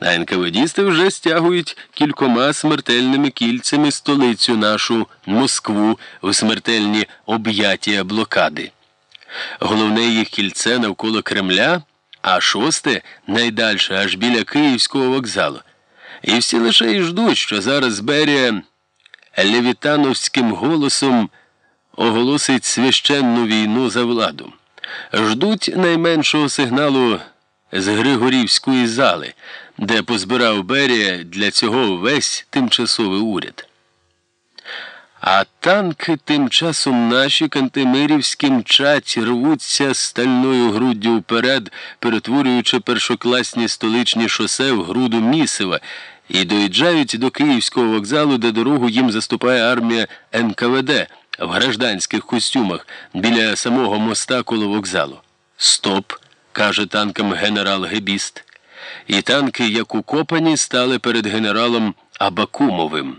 А НКВДісти вже стягують кількома смертельними кільцями столицю нашу Москву в смертельні об'яття блокади. Головне їх кільце навколо Кремля, а шосте найдальше аж біля Київського вокзалу. І всі лише й ждуть, що зараз Берія левітановським голосом оголосить священну війну за владу. Ждуть найменшого сигналу з Григорівської зали, де позбирав Берія для цього весь тимчасовий уряд. А танки тим часом наші кантемирівські мчать рвуться стальною груддю вперед, перетворюючи першокласні столичні шосе в груду місива, і доїжджають до Київського вокзалу, де дорогу їм заступає армія НКВД в гражданських костюмах біля самого моста коло вокзалу. Стоп, каже танкам генерал Гебіст. І танки, як укопані, стали перед генералом Абакумовим.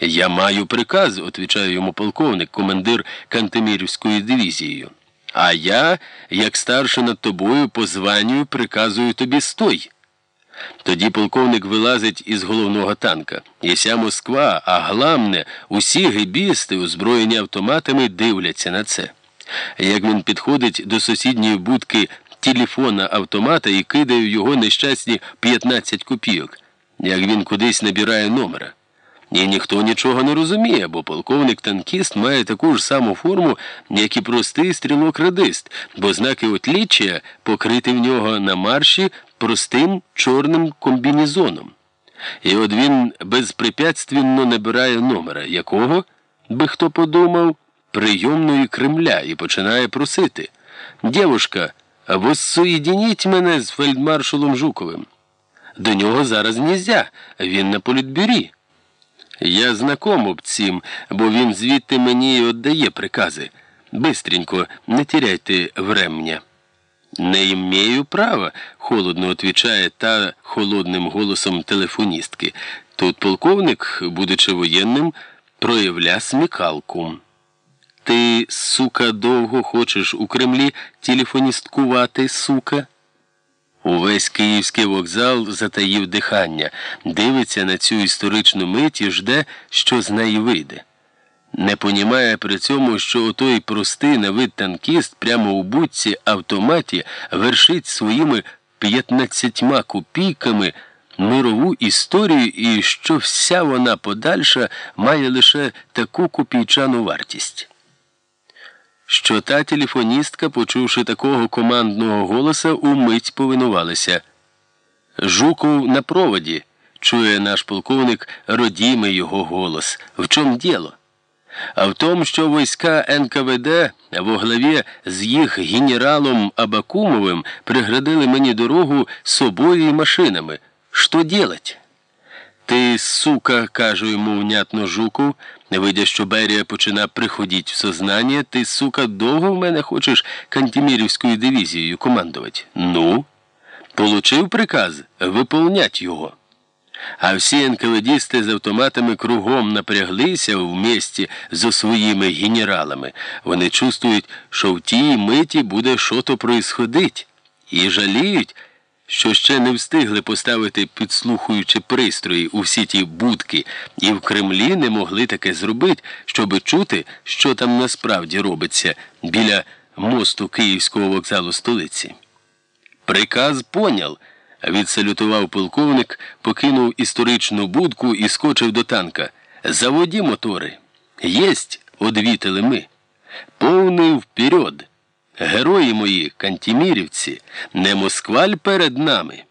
Я маю приказ, отвічає йому полковник, командир Кантемірівської дивізії. А я, як старший над тобою, по званню приказую тобі стой. Тоді полковник вилазить із головного танка. І ся Москва, а гламне, усі гибісти, озброєні автоматами, дивляться на це. Як він підходить до сусідньої будки телефона автомата і кидає в його нещасні 15 копійок, як він кудись набирає номера. І ніхто нічого не розуміє, бо полковник-танкіст має таку ж саму форму, як і простий стрілок-радист, бо знаки отліччя покриті в нього на марші простим чорним комбінезоном. І от він безпрепятственно набирає номера, якого, би хто подумав, прийомної Кремля і починає просити. Дівушка, воссоєдініть мене з фельдмаршалом Жуковим. До нього зараз нельзя, він на політбюрі. Я знаком об цим, бо він звідти мені й віддає прикази. Бистренько, не теряйте времня. Не імею права, холодно отвічає та холодним голосом телефоністки. Тут полковник, будучи воєнним, проявля смікалку. Ти, сука, довго хочеш у Кремлі телефоністкувати, сука? Увесь київський вокзал затаїв дихання, дивиться на цю історичну мить і жде, що з неї вийде. Не понімає при цьому, що отой простий на вид танкіст прямо у будці автоматі вершить своїми 15 копійками мирову історію і що вся вона подальша має лише таку копійчану вартість що та телефоністка, почувши такого командного голоса, умить повинувалася. Жуков на проводі, чує наш полковник родімий його голос. В чому діло? А в тому, що війська НКВД во главі з їх генералом Абакумовим приградили мені дорогу собою і машинами. Що делать? Ти, сука, кажу йому внятно Жуков, видя, що Берія почина приходіть в сознання, ти, сука, довго в мене хочеш Кантімірівською дивізією командувати? Ну, получив приказ виповнять його. А всі НКВДісти з автоматами кругом напряглися в місті зі своїми генералами. Вони чувствують, що в тій миті буде що-то происходить, і жаліють що ще не встигли поставити підслухуючи пристрої у всі ті будки, і в Кремлі не могли таке зробити, щоби чути, що там насправді робиться біля мосту Київського вокзалу столиці. Приказ поняв. Відсалютував полковник, покинув історичну будку і скочив до танка. Заводі мотори. Єсть, одвітили ми. Повний вперед. Герої мої, кантімірівці, не москваль перед нами.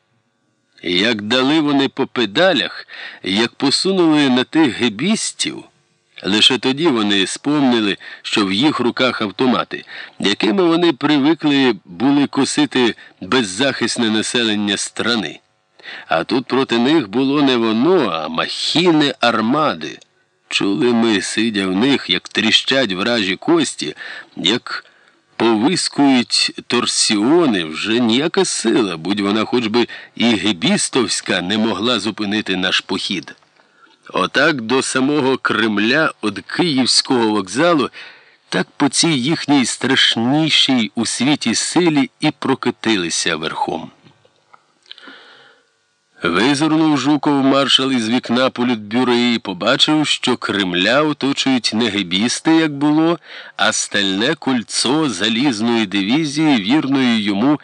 Як дали вони по педалях, як посунули на тих гебістів, лише тоді вони спомнили, що в їх руках автомати, якими вони привикли були косити беззахисне населення страни. А тут проти них було не воно, а махіни армади. Чули ми, сидя в них, як тріщать вражі кості, як повискують торсіони вже ніяка сила, будь вона хоч би і гебістовська не могла зупинити наш похід. Отак до самого Кремля від Київського вокзалу, так по цій їхній страшнішій у світі силі і прокотилися верхом. Визирнув Жуков маршал із вікна політбюро і побачив, що Кремля оточують не гебісти, як було, а стальне кольцо залізної дивізії, вірної йому